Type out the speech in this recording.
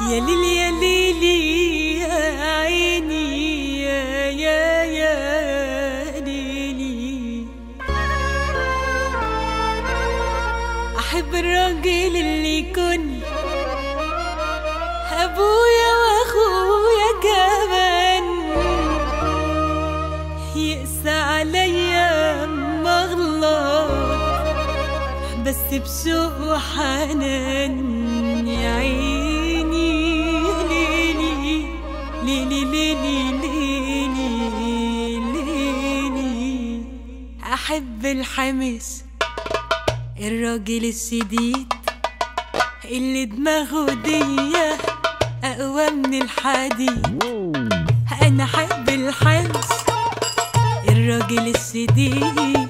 يا ليل يا ليلي يا عيني يا يا يا ليلي. أحب الراجل اللي يكون أبويا وأخويا كمان. يقسى عليا اما اغلط بس بشوق وحنان يا عيني. ليلي ليلي ليلي ليلي أحب الحمس الراجل السديد اللي دماغه دية أقوى من الحديد. أنا أحب الحمس الراجل السديد.